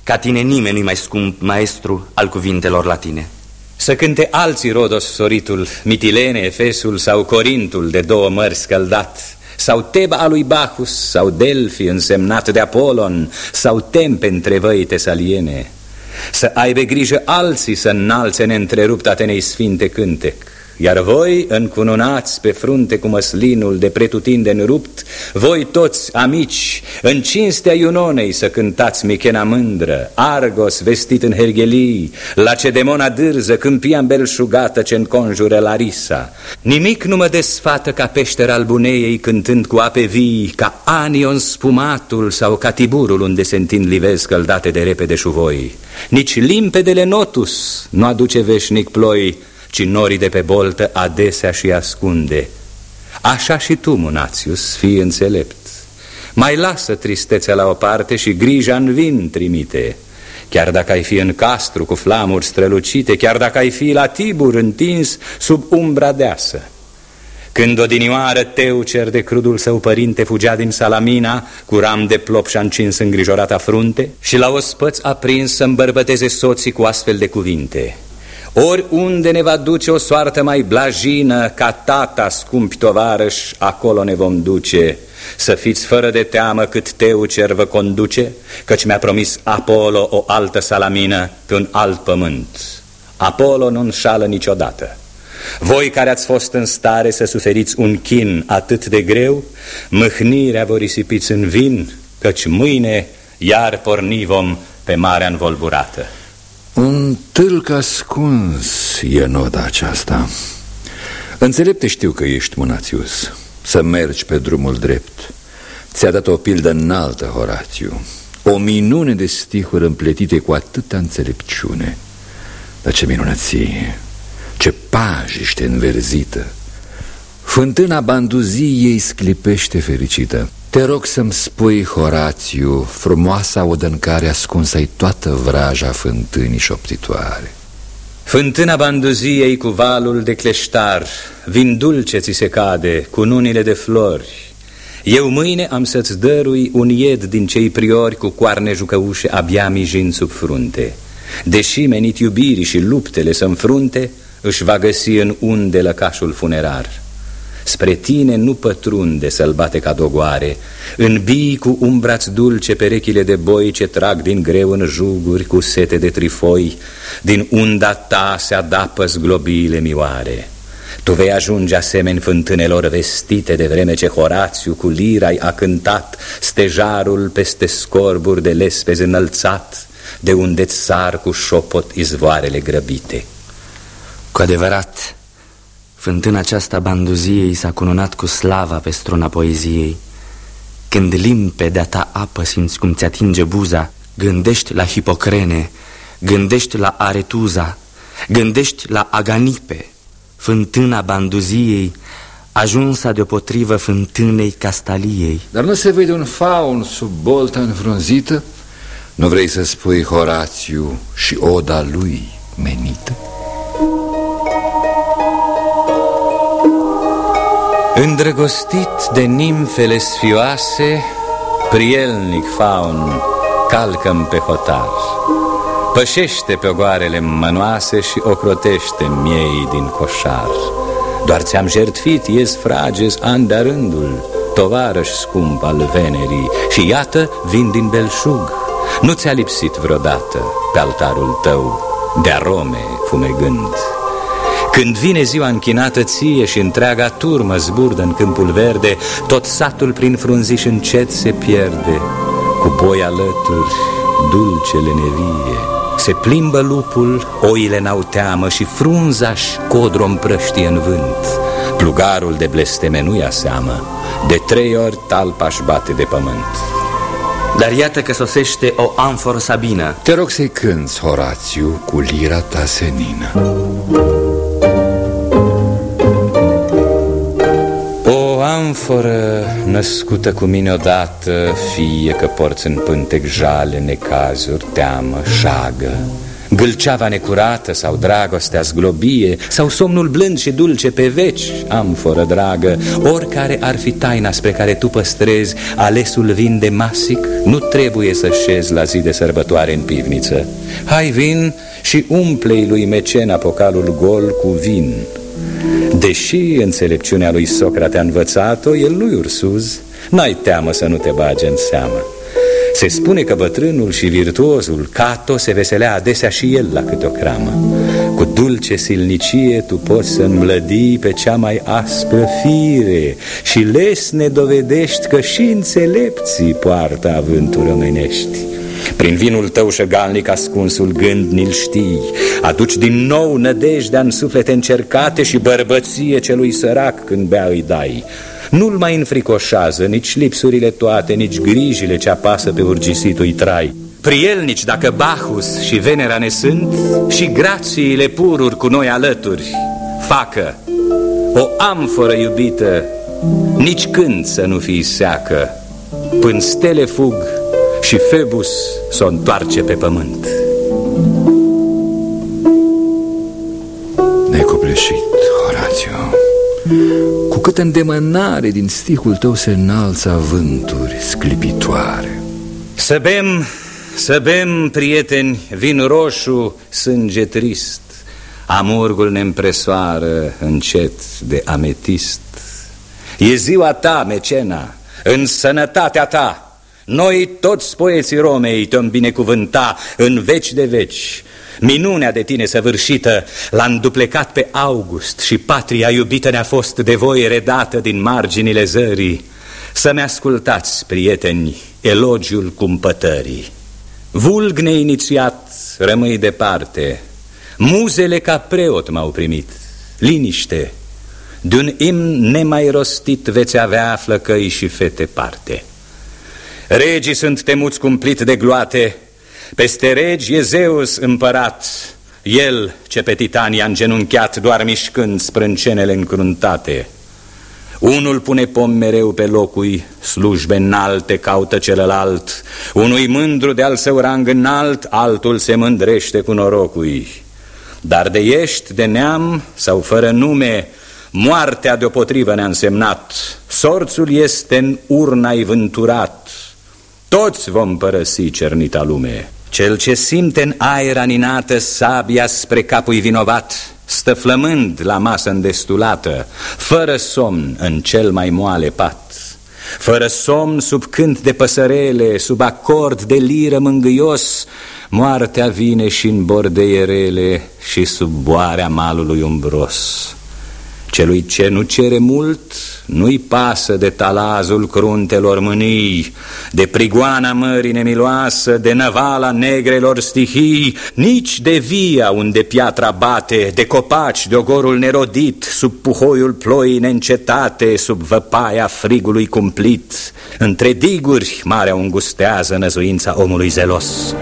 Ca tine nimeni nu-i mai scump maestru al cuvintelor latine. Să cânte alții Rodos soritul, Mitilene, Efesul sau Corintul de două mări scăldat, sau Teba a lui Bacchus, sau Delphi însemnat de Apolon, sau Tempe între văi tesaliene. Să aibă grijă alții să înalțe neîntrerupt Atenei sfinte cântec, iar voi, încununați pe frunte cu măslinul de pretutindeni rupt, voi toți, amici, în cinstea Iunonei să cântați Michena mândră, Argos vestit în herghelii, la Cedemona dârză, câmpia belșugată ce înconjură Larisa. Nimic nu mă desfată ca peștera albuneiei cântând cu ape vii, ca anion spumatul sau ca tiburul unde se întind livezi scăldate de repede șuvoi. Nici limpedele notus nu aduce veșnic ploi, ci norii de pe boltă adesea și ascunde. Așa și tu, Munațius, fii înțelept. Mai lasă tristețea la o parte și grija în vin trimite. Chiar dacă ai fi în castru cu flamuri strălucite, chiar dacă ai fi la tibur întins sub umbra deasă. Când odinioară cer de crudul său părinte fugea din Salamina, cu ram de plop și-a încins îngrijorata frunte, și la ospăț a prins să îmbărbăteze soții cu astfel de cuvinte. Oriunde ne va duce o soartă mai blajină ca tata, scumpi tovarăș, acolo ne vom duce. Să fiți fără de teamă cât cer vă conduce, căci mi-a promis Apollo o altă salamină pe un alt pământ. Apollo nu înșală niciodată. Voi care ați fost în stare să suferiți un chin atât de greu, mâhnirea vă risipiți în vin, căci mâine iar porni vom pe marea învolburată. Un tâlc ascuns e noda aceasta. Înțelepte știu că ești Munațius Să mergi pe drumul drept. Ți-a dat o pildă înaltă, Horațiu. O minune de stihuri împletite cu atâta înțelepciune. Dar ce minunăție Ce pajiște înverzită! Fântâna banduziei sclipește fericită te rog să-mi spui, Horațiu, frumoasa odă în care ascunsă toată vraja fântânii șoptitoare. Fântâna banduziei cu valul de cleștar, vin dulce ți se cade, cu nunile de flori. Eu mâine am să-ți dărui un ied din cei priori cu coarne jucăușe abia mijind sub frunte. Deși menit iubirii și luptele să frunte, își va găsi în unde lăcașul funerar. Spre tine nu pătrunde bate ca dogoare. Înbii cu un braț dulce perechile de boi Ce trag din greu în juguri cu sete de trifoi Din unda ta se adapă zglobiile mioare. Tu vei ajunge asemeni fântânelor vestite De vreme ce Horațiu cu lirai a cântat Stejarul peste scorburi de lespezi înălțat De unde sar cu șopot izvoarele grăbite. Cu adevărat, Fântâna aceasta banduziei s-a cununat cu slava pe struna poeziei. Când limpedea ta apă simți cum ți atinge buza, gândești la Hipocrene, gândești la Aretuza, gândești la Aganipe, fântâna banduziei, ajunsa deopotrivă fântânei Castaliei. Dar nu se vede un faun sub bolta înfrunzită? Nu vrei să spui Horațiu și oda lui menită? Îndrăgostit de nimfele sfioase, prielnic faun, calcăm pe hotar. Pășește pe ogoarele mănoase și ocrotește miei din coșar. Doar ți-am jertfit, ies frages an de rândul, tovarăș scump al venerii, și iată vin din belșug. Nu ți-a lipsit vreodată pe altarul tău de arome fumegând. Când vine ziua închinată ție și întreaga turmă zburdă în câmpul verde, tot satul prin frunziș încet se pierde, cu boi alături, dulcele nevie. Se plimbă lupul, oile n-au teamă și frunza-și codro împrăștie în vânt. Plugarul de blesteme nu ia seamă, de trei ori talpa-și bate de pământ. Dar iată că sosește o amforă sabină Te rog să-i cânți, Horațiu, cu lira ta senină amforă născută cu mine odată Fie că porți în pântec jale, necazuri, teamă, șagă. Gâlceava necurată sau dragostea zglobie Sau somnul blând și dulce pe veci, amforă dragă. Oricare ar fi taina spre care tu păstrezi Alesul vin de masic, nu trebuie să șezi la zi de sărbătoare în pivniță. Hai vin și umplei lui Mecena pocalul gol cu vin Deși înțelepciunea lui Socrate a învățat-o, el nu-i ursuz, n-ai teamă să nu te bage în seamă. Se spune că bătrânul și virtuozul Cato se veselea adesea și el la câte o cramă. Cu Cu dulce silnicie tu poți să înmlădi pe cea mai aspră fire Și lesne dovedești că și înțelepții poartă avânturi omenești prin vinul tău șăgalnic ascunsul gând ni-l știi. Aduci din nou nădejdea în suflete încercate Și bărbăție celui sărac când bea îi dai. Nu-l mai înfricoșează nici lipsurile toate Nici grijile ce apasă pe urgisitul trai. Prielnici dacă Bacchus și Venera ne sunt Și grațiile pururi cu noi alături Facă o amforă iubită Nici când să nu fii seacă. Până stele fug și Febus s-o întoarce pe pământ. Necopleșit, Horațiu, cu câtă îndemânare din stihul tău se înalță avânturi sclipitoare. Să bem, să bem, prieteni, vin roșu, sânge trist, Amurgul ne împresoară încet de ametist. E ziua ta, mecena, în sănătatea ta, noi toți poeții Romei te-am binecuvânta în veci de veci. Minunea de tine săvârșită l-a înduplecat pe August și patria iubită ne-a fost de voi redată din marginile zării. Să-mi ascultați, prieteni, elogiul cumpătării. Vulg neinițiat, rămâi departe, muzele ca preot m-au primit, liniște, de-un imn nemai rostit veți avea flăcăi și fete parte. Regii sunt temuți cumplit de gloate, peste regi e Zeus împărat, el ce pe Titania îngenunchiat doar mișcând sprâncenele încruntate. Unul pune pom mereu pe locui, slujbe înalte caută celălalt, unui mândru de al său rang înalt, altul se mândrește cu norocui. Dar de ești, de neam sau fără nume, moartea deopotrivă ne-a însemnat, sorțul este în urna-i vânturat, toți vom părăsi cernita lume. Cel ce simte în aer aninată sabia spre capul vinovat, stă flămând la masă îndestulată, fără somn în cel mai moale pat. Fără somn sub cânt de păsărele, sub acord de liră mângâios, moartea vine și în bordeierele și sub boarea malului umbros. Celui ce nu cere mult, nu-i pasă de talazul cruntelor mânii, de prigoana mării nemiloasă, de năvala negrelor stihii, nici de via unde piatra bate, de copaci, de ogorul nerodit, sub puhoiul ploii neîncetate, sub văpaia frigului cumplit. Între diguri marea ungustează năzuința omului zelos.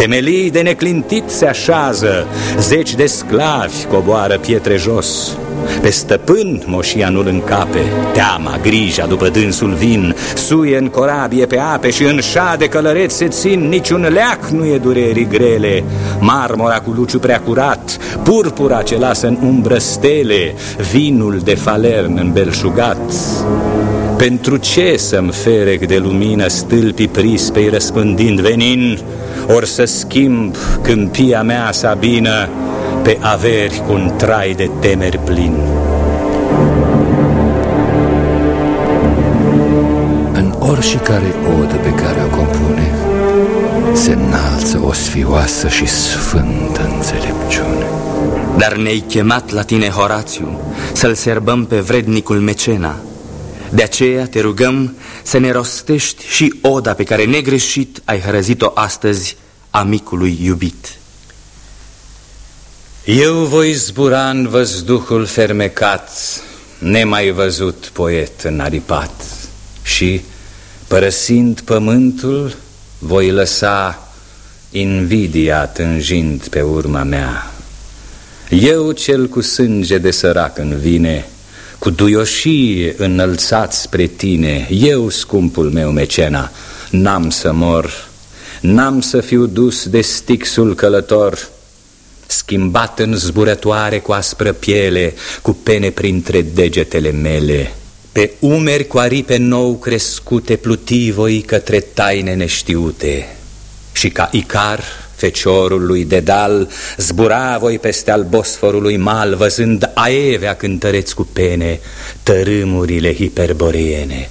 Temelii de neclintit se așează, zeci de sclavi coboară pietre jos. Pe stăpân moșia nu-l încape, teama, grija după dânsul vin, suie în corabie pe ape și în șade călăreți se țin, niciun leac nu e durerii grele. Marmora cu luciu prea curat, purpura ce lasă în umbră stele, vinul de falern îmbelșugat. Pentru ce să-mi ferec de lumină stâlpii prispei răspândind venin, ori să schimb câmpia mea sabină pe averi un trai de temeri plin. În orice care odă pe care o compune, se înalță o sfioasă și sfântă înțelepciune. Dar ne-ai chemat la tine, Horațiu, să-l serbăm pe vrednicul Mecena. De aceea te rugăm să ne rostești și oda pe care negreșit ai hărăzit-o astăzi amicului iubit. Eu voi zbura în văzduhul fermecat, nemai văzut poet înaripat, și, părăsind pământul, voi lăsa invidia tânjind pe urma mea. Eu cel cu sânge de sărac în vine, cu duioșie înălțat spre tine, eu, scumpul meu mecena, n-am să mor, n-am să fiu dus de stixul călător, schimbat în zburătoare cu aspră piele, cu pene printre degetele mele. Pe umeri cu aripe nou crescute pluti voi către taine neștiute și ca Icar, feciorul lui Dedal, zbura voi peste al Bosforului mal, văzând aevea cântăreți cu pene, tărâmurile hiperboreene.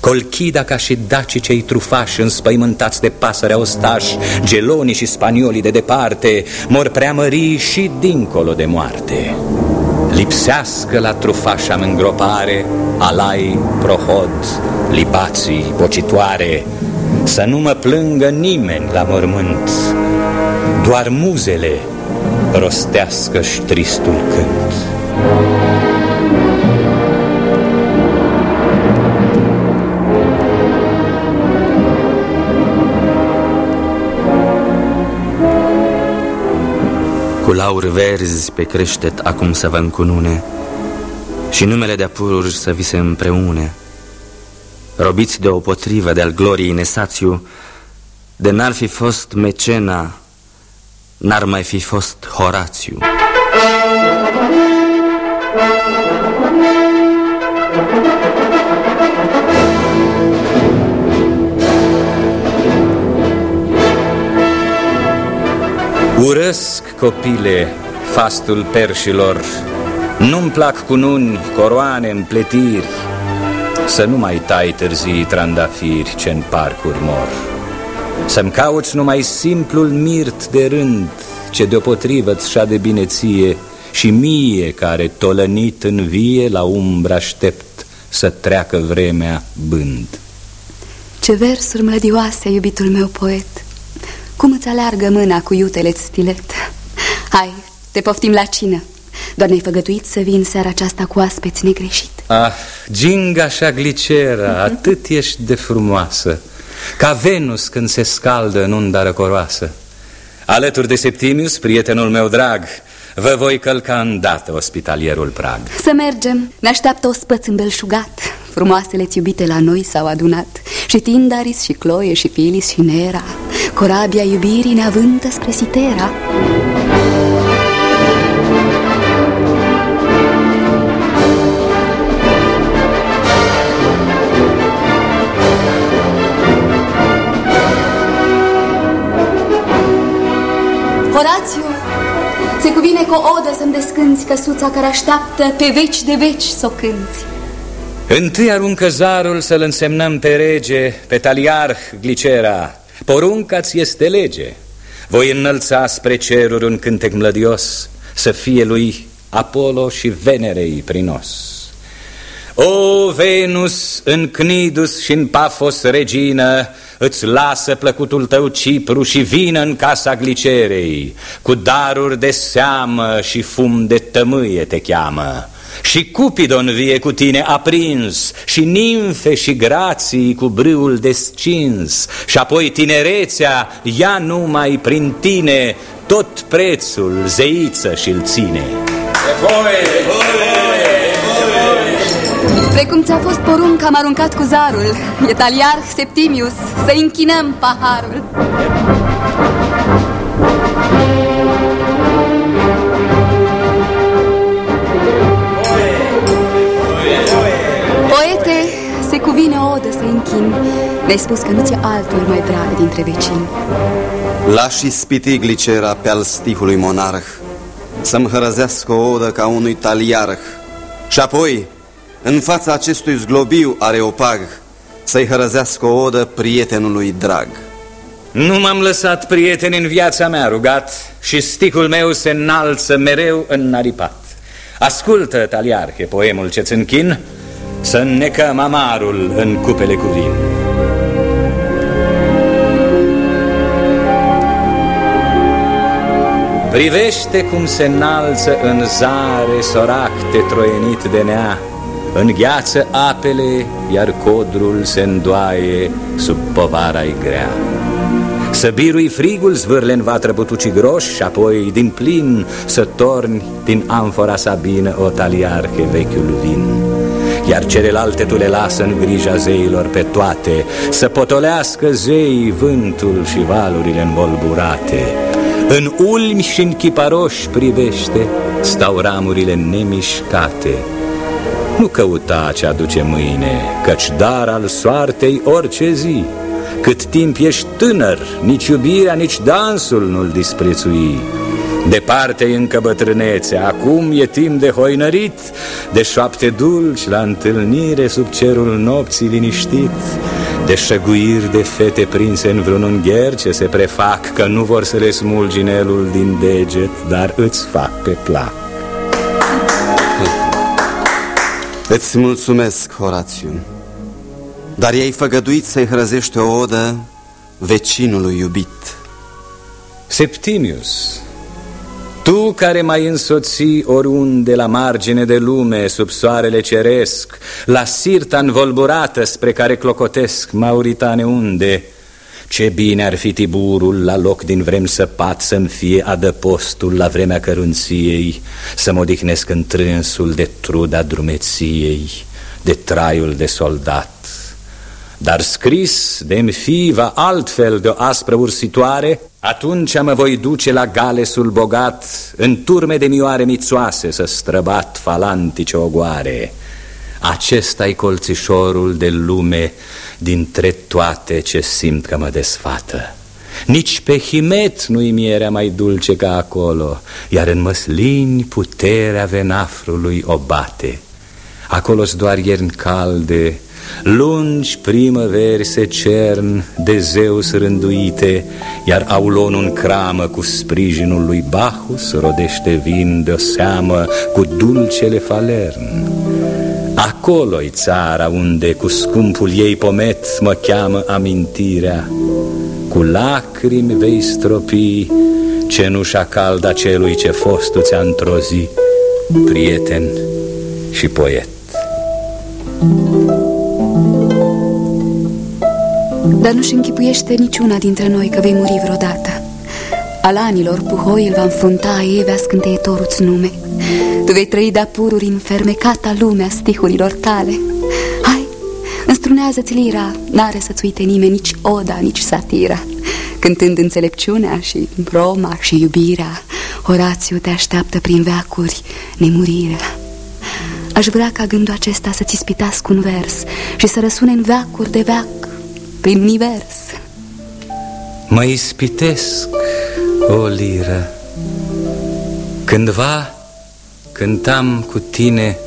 Colchida ca și dacii cei trufași Înspăimântați de pasărea ostași Gelonii și spaniolii de departe Mor preamării și dincolo de moarte Lipsească la trufașa îngropare Alai, prohod, libații, pocitoare Să nu mă plângă nimeni la mormânt. Doar muzele rostească-și tristul cânt. Cu lauri verzi pe creștet acum să vă încunune Și numele de apururi să vi se împreune Robiți de o potrivă de-al gloriei Nesațiu De n-ar fi fost Mecena N-ar mai fi fost Horațiu. Urăsc, copile, fastul perșilor. Nu-mi plac cununi, coroane, împletiri Să nu mai tai târzii trandafiri ce în parcuri mor. Să-mi cauți numai simplul mirt de rând Ce deopotrivă-ți de bineție Și mie care tolănit în vie La umbră aștept să treacă vremea bând. Ce versuri mlădioase, iubitul meu poet. Cum îți aleargă mâna cu iutele stilet? Hai, te poftim la cină Doar ne-ai făgătuit să vin seara aceasta cu aspeți negreșit. Ah, ginga așa glicera, atât ești de frumoasă. Ca Venus când se scaldă în unda răcoroasă. Alături de Septimius, prietenul meu drag Vă voi călca îndată ospitalierul Prag. Să mergem, ne așteaptă o spăț îmbelșugat. Frumoasele iubite la noi s-au adunat. Și Tindaris, și Chloe, și Filis, și Nera. Corabia iubirii ne avântă spre Sitera căsuța care așteaptă pe veci de veci să o cânți Întâi aruncă zarul să-l însemnăm pe rege, pe taliarh glicera. Porunca-ți este lege. Voi înălța spre ceruri un cântec mlădios, să fie lui Apollo și Venerei prinos. O, Venus, în Cnidus și în Pafos regină, Îți lasă plăcutul tău Cipru și vină în casa glicerei, Cu daruri de seamă și fum de tămâie te cheamă. Și Cupidon vie cu tine aprins Și nimfe și grații cu brâul descins. Și apoi tinerețea ia numai prin tine Tot prețul zeiță și-l ține Precum ți-a fost porunca, am aruncat cu zarul E taliarh Septimius, să închinăm paharul. Cuvine o odă să închin. Mi-ai spus că nu ți altul mai drag dintre vecini. Lași ispiti glicera pe al stihului monarh Să-mi hărăzească o odă ca unui taliarh. Și apoi, în fața acestui zglobiu areopag Să-i hărăzească o odă prietenului drag Nu m-am lăsat prieten în viața mea rugat Și sticul meu se înalță mereu în naripat Ascultă, taliarhe, poemul ce-ți închin să înnecăm amarul în cupele cu vin. Privește cum se înalță în zare soracte troienit de nea, Îngheață apele, iar codrul se îndoaie sub povara-i grea. Să birui frigul zvârle în vatră butuci groși Și apoi din plin să torni din amfora sabină o taliarhe vechiul vin. Iar celelalte tu le lasă în grija zeilor pe toate Să potolească zeii vântul și valurile învolburate. În ulmi și în chiparoși privește Stau ramurile nemișcate Nu căuta ce aduce mâine Căci dar al soartei orice zi Cât timp ești tânăr, nici iubirea, nici dansul nu-l disprețui Departe încă bătrânețe, acum e timp de hoinărit, de șoapte dulci la întâlnire sub cerul nopții liniștit, de șăguiri de fete prinse în vreun ungher ce se prefac că nu vor să le smulgi inelul din deget, dar îți fac pe plac. Îți mulțumesc, Horațiu, dar i-ai făgăduit să-i hrăzești o odă vecinului iubit. Septimius, tu care mai însoți oriunde la margine de lume, sub soarele ceresc, la sirta învolburată spre care clocotesc mauritane unde, ce bine ar fi Tiburul la loc din vrem săpat să-mi fie adăpostul la vremea cărunției, să mă odihnesc în trânsul de truda drumeției, de traiul de soldat. Dar scris de-mi fi va altfel de o aspră ursitoare, atunci mă voi duce la Galesul bogat, în turme de mioare mițoase să străbat falantice ogoare. Acesta-i colțișorul de lume dintre toate ce simt că mă desfată. Nici pe himet nu-i mierea mai dulce ca acolo, iar în măslini puterea venafrului o bate. Acolo-s doar ierni calde, Lungi primăveri se cern de Zeus rânduite, Iar Aulon în cramă cu sprijinul lui Bacchus Rodește vin de-o seamă cu dulcele falern. Acolo-i țara unde cu scumpul ei pomet Mă cheamă amintirea, cu lacrimi vei stropi Cenușa calda celui ce fostul ți-a într-o zi, Prieten și poet. Thank you. Dar nu-și închipuiește niciuna dintre noi că vei muri vreodată Al anilor puhoi îl va înfrunta Evea scânteitorul nume Tu vei trăi de-a pururi în fermecata lumea stihurilor tale. Hai, înstrunează-ți lira. N-are să-ți uite nimeni nici oda, nici satira Cântând înțelepciunea și broma și iubirea Horațiu te așteaptă prin veacuri nemurirea Aș vrea ca gândul acesta să-ți ispitască un vers Și să răsune în veacuri de veac prin univers. Mă ispitesc, o liră. Cândva cântam cu tine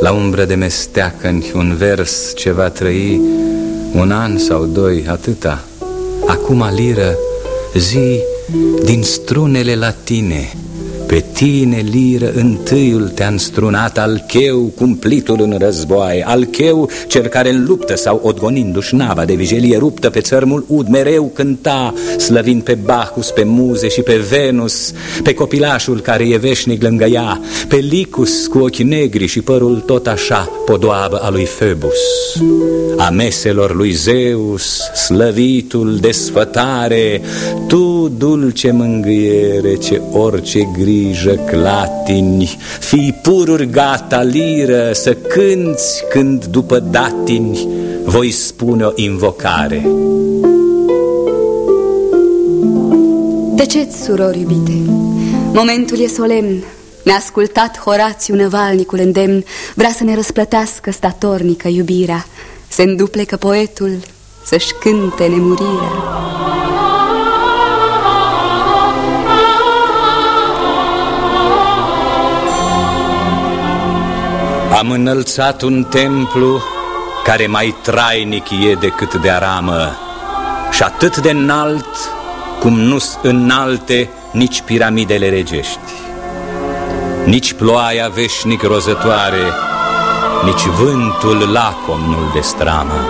La umbră de mesteacăn un vers ce va trăi Un an sau doi, atâta. Acum, liră, zi din strunele latine pe tine, liră, întâiul te-a înstrunat Al cheu cumplitul în războaie Al cheu cel care în luptă Sau odgonindu-și nava de vijelie ruptă Pe țărmul ud mereu cânta Slăvind pe Bacchus, pe muze și pe Venus Pe copilașul care e veșnic lângă ea Pe Licus cu ochi negri și părul tot așa Podoabă a lui Phoebus. A meselor lui Zeus Slăvitul de sfătare Tu, dulce mângâiere, ce orice gri grijă clatini, Fii pururi gata, liră, să cânți când după datini voi spune o invocare. Tăceți, surori iubite, momentul e solemn, Ne-a ascultat Horațiu năvalnicul îndemn, Vrea să ne răsplătească statornică iubirea, Se înduplecă poetul să-și cânte nemurirea. Am înălțat un templu care mai trainic e decât de aramă și atât de înalt cum nu-s înalte nici piramidele regești, nici ploaia veșnic rozătoare, nici vântul lacom nu-l destramă.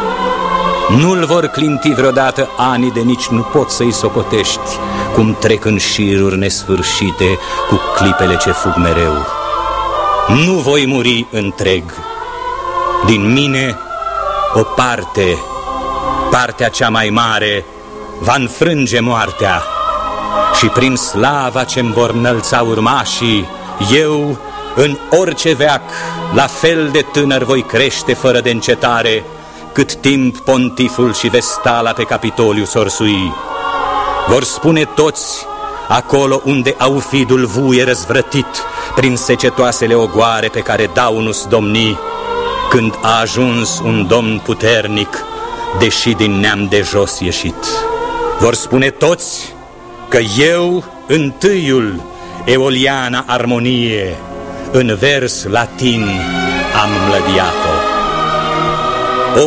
Nu-l vor clinti vreodată ani de nici nu poți să-i socotești, cum trec în șiruri nesfârșite cu clipele ce fug mereu. Nu voi muri întreg. Din mine o parte, partea cea mai mare, va înfrânge moartea și prin slava ce-mi vor înălța urmașii, eu, în orice veac, la fel de tânăr voi crește fără de încetare, cât timp pontiful și vestala pe Capitoliu sorsui. Vor spune toți, acolo unde aufidul vuie răzvrătit, prin secetoasele ogoare pe care Daunus domni, când a ajuns un domn puternic, deși din neam de jos ieșit. Vor spune toți că eu, întâiul, Eoliana armonie, în vers latin am mlădiat-o.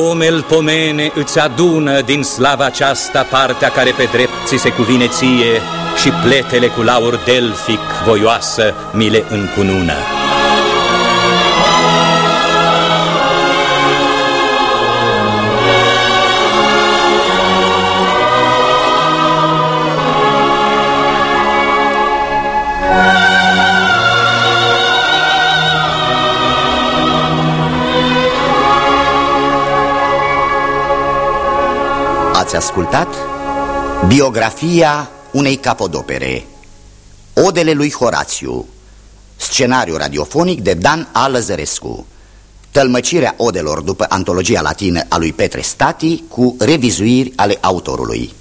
Omel pomene îți adună din slava aceasta partea care pe drept ți se cuvine ție și pletele cu laur delfic voioasă mi le încunună. Ați ascultat biografia unei capodopere, Odele lui Horațiu, scenariu radiofonic de Dan A. Lăzărescu, tălmăcirea odelor după antologia latină a lui Petre Stati cu revizuiri ale autorului.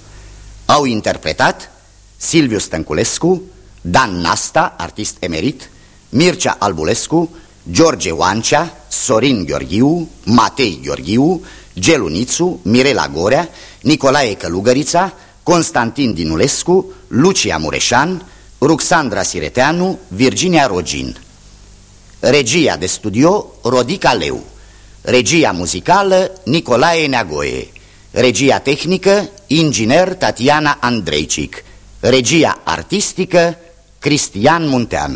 Au interpretat Silviu Stănculescu, Dan Nasta, artist emerit, Mircea Albulescu, George Oancea, Sorin Gheorghiu, Matei Gheorghiu, Gelunițu, Mirela Gorea, Nicolae Călugărița, Constantin Dinulescu, Lucia Mureșan, Ruxandra Sireteanu, Virginia Rogin. Regia de studio Rodica Leu. Regia muzicală Nicolae Neagoe. Regia tehnică inginer Tatiana Andreicic. Regia artistică Cristian Munteanu.